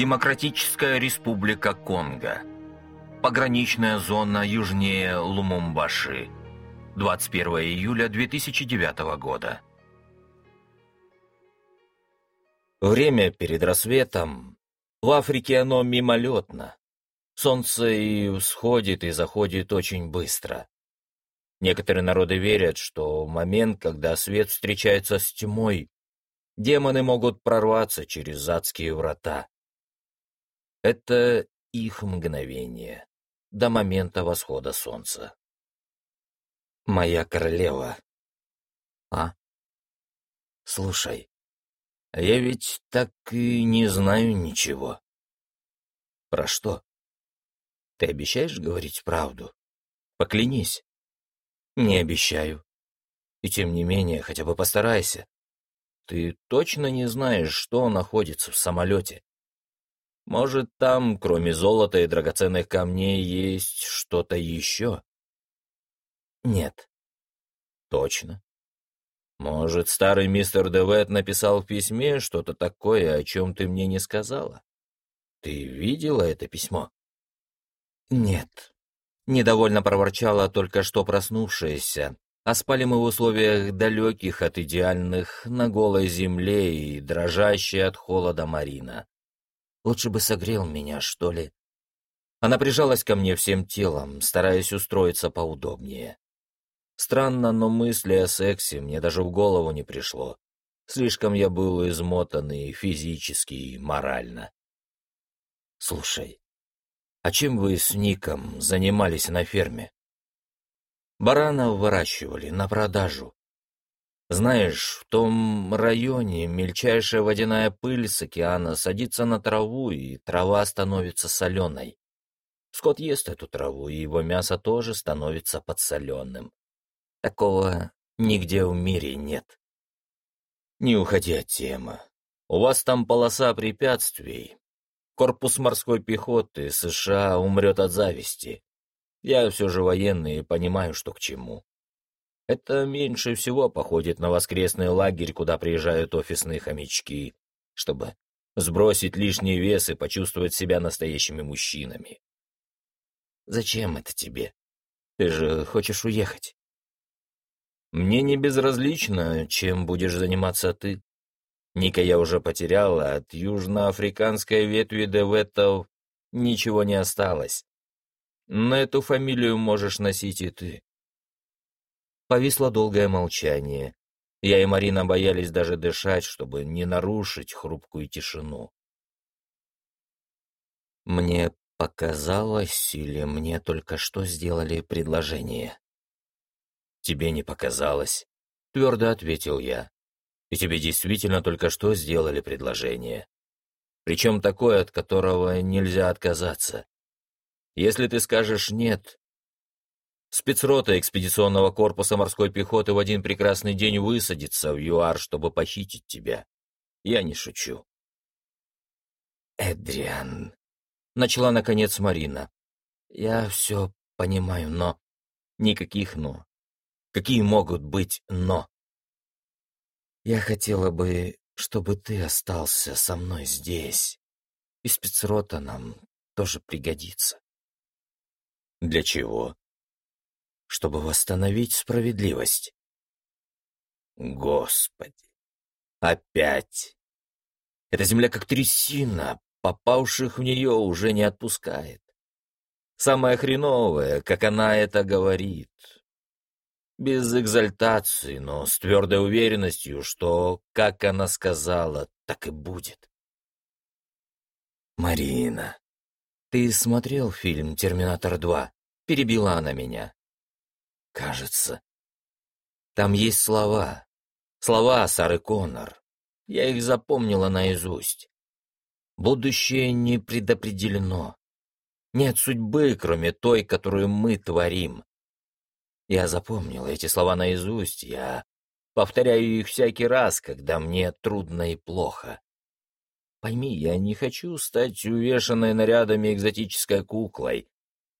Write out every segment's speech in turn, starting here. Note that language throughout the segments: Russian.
Демократическая республика Конго. Пограничная зона южнее Лумумбаши. 21 июля 2009 года. Время перед рассветом. В Африке оно мимолетно. Солнце и всходит, и заходит очень быстро. Некоторые народы верят, что в момент, когда свет встречается с тьмой, демоны могут прорваться через адские врата. Это их мгновение, до момента восхода солнца. Моя королева. А? Слушай, я ведь так и не знаю ничего. Про что? Ты обещаешь говорить правду? Поклянись. Не обещаю. И тем не менее, хотя бы постарайся. Ты точно не знаешь, что находится в самолете. Может, там, кроме золота и драгоценных камней, есть что-то еще? Нет. Точно. Может, старый мистер Девет написал в письме что-то такое, о чем ты мне не сказала? Ты видела это письмо? Нет. Недовольно проворчала только что проснувшаяся, а спали мы в условиях далеких от идеальных, на голой земле и дрожащей от холода Марина. Лучше бы согрел меня, что ли. Она прижалась ко мне всем телом, стараясь устроиться поудобнее. Странно, но мысли о сексе мне даже в голову не пришло. Слишком я был измотан и физически, и морально. Слушай, а чем вы с Ником занимались на ферме? Баранов выращивали на продажу. Знаешь, в том районе мельчайшая водяная пыль с океана садится на траву, и трава становится соленой. Скот ест эту траву, и его мясо тоже становится подсоленым. Такого нигде в мире нет. Не уходи от темы. У вас там полоса препятствий. Корпус морской пехоты США умрет от зависти. Я все же военный и понимаю, что к чему. Это меньше всего походит на воскресный лагерь, куда приезжают офисные хомячки, чтобы сбросить лишний вес и почувствовать себя настоящими мужчинами. Зачем это тебе? Ты же хочешь уехать. Мне не безразлично, чем будешь заниматься ты. Ника я уже потеряла, от южноафриканской ветви Деветов ничего не осталось. Но эту фамилию можешь носить и ты. Повисло долгое молчание. Я и Марина боялись даже дышать, чтобы не нарушить хрупкую тишину. Мне показалось, или мне только что сделали предложение? Тебе не показалось, твердо ответил я. И тебе действительно только что сделали предложение. Причем такое, от которого нельзя отказаться. Если ты скажешь «нет», Спецрота экспедиционного корпуса морской пехоты в один прекрасный день высадится в ЮАР, чтобы похитить тебя. Я не шучу. Эдриан, начала наконец Марина. Я все понимаю, но... Никаких «но». Какие могут быть «но»? Я хотела бы, чтобы ты остался со мной здесь. И спецрота нам тоже пригодится. Для чего? Чтобы восстановить справедливость. Господи! Опять! Эта земля как трясина, попавших в нее уже не отпускает. Самое хреновое, как она это говорит. Без экзальтации, но с твердой уверенностью, что, как она сказала, так и будет. «Марина, ты смотрел фильм «Терминатор 2»?» Перебила она меня кажется. Там есть слова. Слова Сары Коннор. Я их запомнила наизусть. Будущее не предопределено. Нет судьбы, кроме той, которую мы творим. Я запомнила эти слова наизусть, я повторяю их всякий раз, когда мне трудно и плохо. Пойми, я не хочу стать увешанной нарядами экзотической куклой,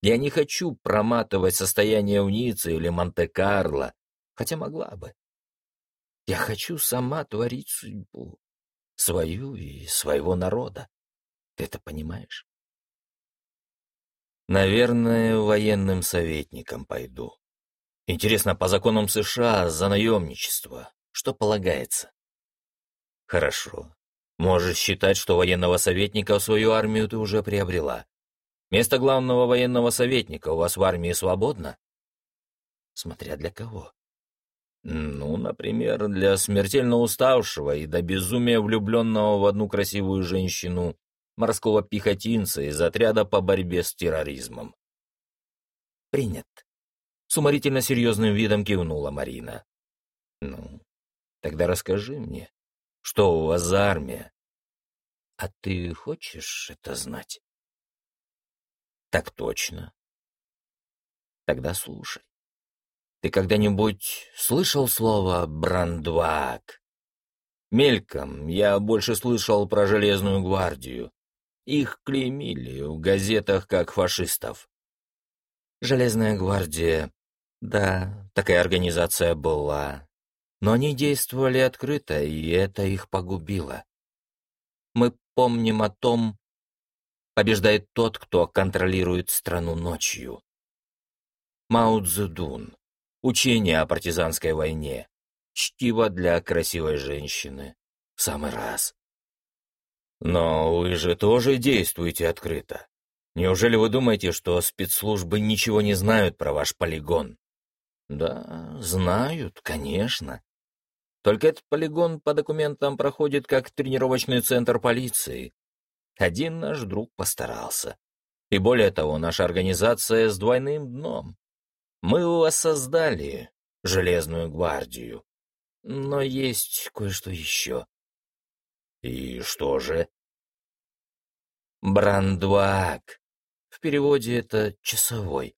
я не хочу проматывать состояние в Ницце или Монте-Карло, хотя могла бы. Я хочу сама творить судьбу, свою и своего народа. Ты это понимаешь? Наверное, военным советником пойду. Интересно, по законам США за наемничество что полагается? Хорошо. Можешь считать, что военного советника в свою армию ты уже приобрела. Место главного военного советника у вас в армии свободно? Смотря для кого. Ну, например, для смертельно уставшего и до безумия влюбленного в одну красивую женщину морского пехотинца из отряда по борьбе с терроризмом. Принят. С уморительно серьезным видом кивнула Марина. Ну, тогда расскажи мне, что у вас за армия? А ты хочешь это знать? Так точно. Тогда слушай. Ты когда-нибудь слышал слово «брандвак»? Мельком я больше слышал про Железную гвардию. Их клеймили в газетах как фашистов. Железная гвардия, да, такая организация была. Но они действовали открыто, и это их погубило. Мы помним о том, побеждает тот, кто контролирует страну ночью. Мао Цзэдун. Учение о партизанской войне. Чтиво для красивой женщины. В самый раз. Но вы же тоже действуете открыто. Неужели вы думаете, что спецслужбы ничего не знают про ваш полигон? Да, знают, конечно. Только этот полигон по документам проходит как тренировочный центр полиции. Один наш друг постарался. И более того, наша организация с двойным дном. Мы воссоздали Железную гвардию. Но есть кое-что еще. И что же? Брандвак. В переводе это «часовой».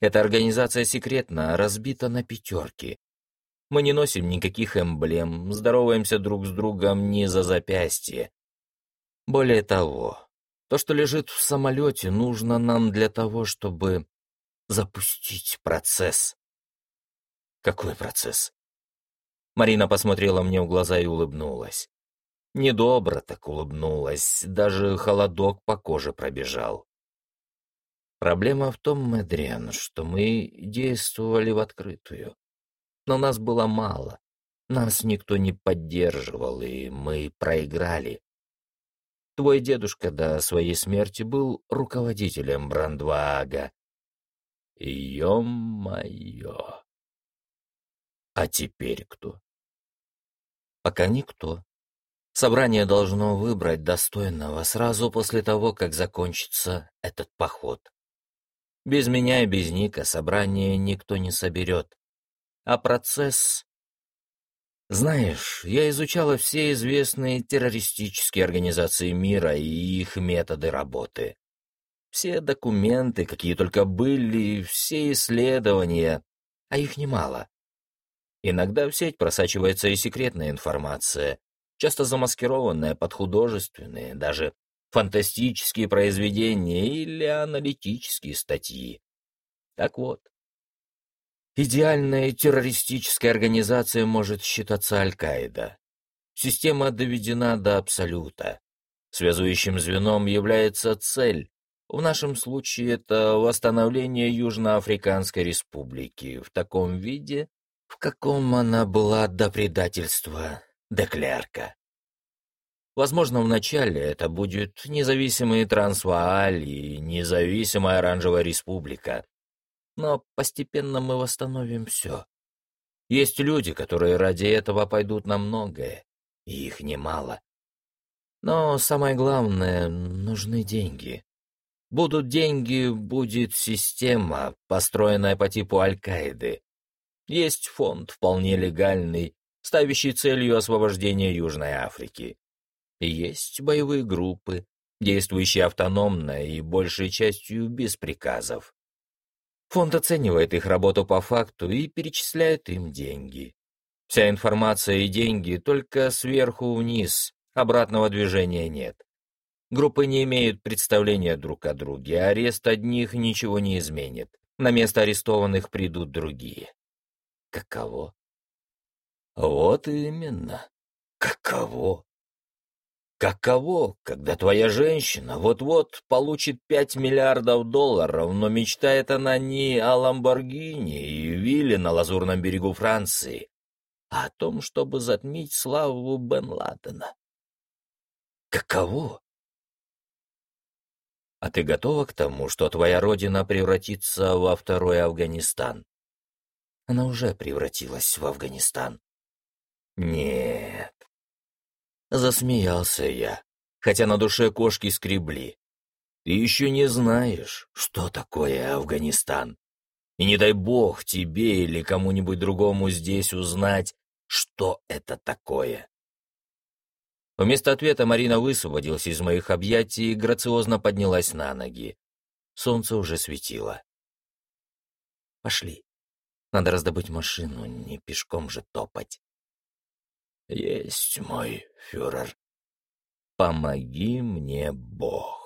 Эта организация секретна, разбита на пятерки. Мы не носим никаких эмблем, здороваемся друг с другом не за запястье. Более того, то, что лежит в самолете, нужно нам для того, чтобы запустить процесс. Какой процесс? Марина посмотрела мне в глаза и улыбнулась. Недобро так улыбнулась, даже холодок по коже пробежал. Проблема в том, Мэдриан, что мы действовали в открытую. Но нас было мало. Нас никто не поддерживал, и мы проиграли. Твой дедушка до своей смерти был руководителем Брандваага, Ё-моё! А теперь кто? Пока никто. Собрание должно выбрать достойного сразу после того, как закончится этот поход. Без меня и без Ника собрание никто не соберет. А процесс... Знаешь, я изучала все известные террористические организации мира и их методы работы. Все документы, какие только были, все исследования, а их немало. Иногда в сеть просачивается и секретная информация, часто замаскированная под художественные, даже фантастические произведения или аналитические статьи. Так вот, идеальная террористическая организация может считаться Аль-Каида. Система доведена до абсолюта. Связующим звеном является цель, в нашем случае это восстановление Южноафриканской республики в таком виде, в каком она была до предательства Деклерка. Возможно, вначале это будет независимый Трансвааль и независимая Оранжевая республика. Но постепенно мы восстановим все. Есть люди, которые ради этого пойдут на многое, и их немало. Но самое главное — нужны деньги. Будут деньги, будет система, построенная по типу Аль-Каиды. Есть фонд, вполне легальный, ставящий целью освобождение Южной Африки. Есть боевые группы, действующие автономно и большей частью без приказов. Фонд оценивает их работу по факту и перечисляет им деньги. Вся информация и деньги только сверху вниз, обратного движения нет. Группы не имеют представления друг о друге, арест одних ничего не изменит. На место арестованных придут другие. Каково? Вот именно. Каково? Каково, когда твоя женщина вот-вот получит пять миллиардов долларов, но мечтает она не о Ламборгини и вилле на лазурном берегу Франции, а о том, чтобы затмить славу Бен Ладена? Каково? А ты готова к тому, что твоя родина превратится во второй Афганистан? Она уже превратилась в Афганистан. Нет. Засмеялся я, хотя на душе кошки скребли. Ты еще не знаешь, что такое Афганистан. И не дай бог тебе или кому-нибудь другому здесь узнать, что это такое. Вместо ответа Марина высвободилась из моих объятий и грациозно поднялась на ноги. Солнце уже светило. «Пошли. Надо раздобыть машину, не пешком же топать». «Есть мой фюрер. Помоги мне, Бог».